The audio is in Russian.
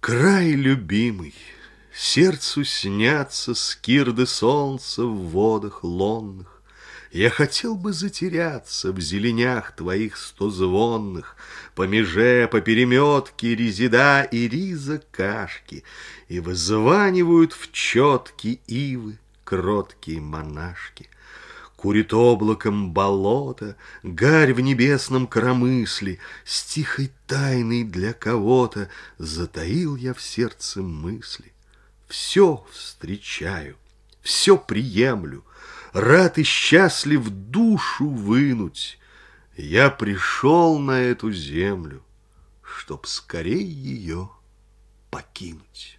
Край любимый, сердцу снятся скирды солнца в водах лонных. Я хотел бы затеряться в зеленях твоих стозвонных, По меже, по переметке резида и риза кашки, И вызванивают в четки ивы кроткие монашки. Курит облаком болото, Гарь в небесном коромысле, С тихой тайной для кого-то Затаил я в сердце мысли. Все встречаю, все приемлю, Рад и счастлив душу вынуть. Я пришел на эту землю, Чтоб скорей ее покинуть.